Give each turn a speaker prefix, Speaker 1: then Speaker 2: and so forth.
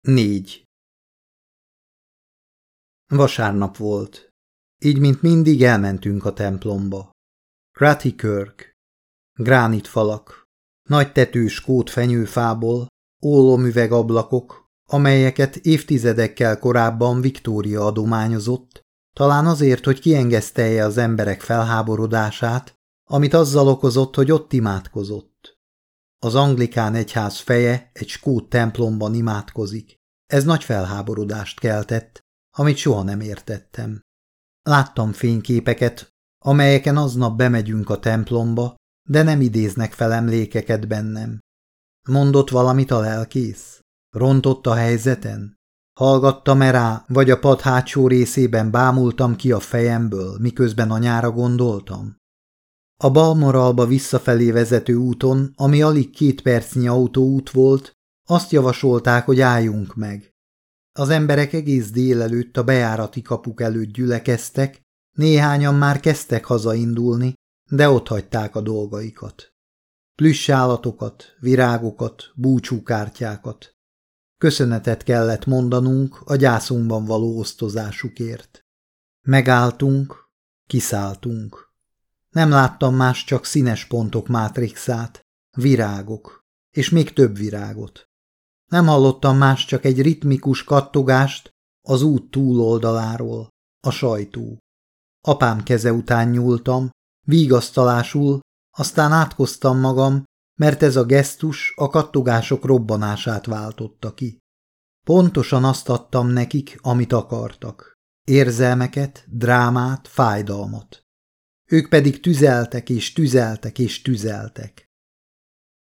Speaker 1: 4. Vasárnap volt. Így, mint mindig, elmentünk a templomba. Grati Kirk. Gránitfalak. Nagy tetős kót fenyőfából, ólomüvegablakok, amelyeket évtizedekkel korábban Viktória adományozott, talán azért, hogy kiengesztelje az emberek felháborodását, amit azzal okozott, hogy ott imádkozott. Az anglikán egyház feje egy skót templomban imádkozik. Ez nagy felháborodást keltett, amit soha nem értettem. Láttam fényképeket, amelyeken aznap bemegyünk a templomba, de nem idéznek fel emlékeket bennem. Mondott valamit a lelkész? Rontott a helyzeten? Hallgattam-e rá, vagy a pad hátsó részében bámultam ki a fejemből, miközben anyára gondoltam? A Balmoralba visszafelé vezető úton, ami alig két percnyi autóút volt, azt javasolták, hogy álljunk meg. Az emberek egész délelőtt a bejárati kapuk előtt gyülekeztek, néhányan már kezdtek hazaindulni, de ott hagyták a dolgaikat. Plüssállatokat, virágokat, búcsúkártyákat. Köszönetet kellett mondanunk a gyászunkban való osztozásukért. Megálltunk, kiszálltunk. Nem láttam más csak színes pontok mátrixát, virágok, és még több virágot. Nem hallottam más csak egy ritmikus kattogást az út túloldaláról, a sajtó. Apám keze után nyúltam, vígasztalásul, aztán átkoztam magam, mert ez a gesztus a kattogások robbanását váltotta ki. Pontosan azt adtam nekik, amit akartak. Érzelmeket, drámát, fájdalmat. Ők pedig tüzeltek és tüzeltek és tüzeltek.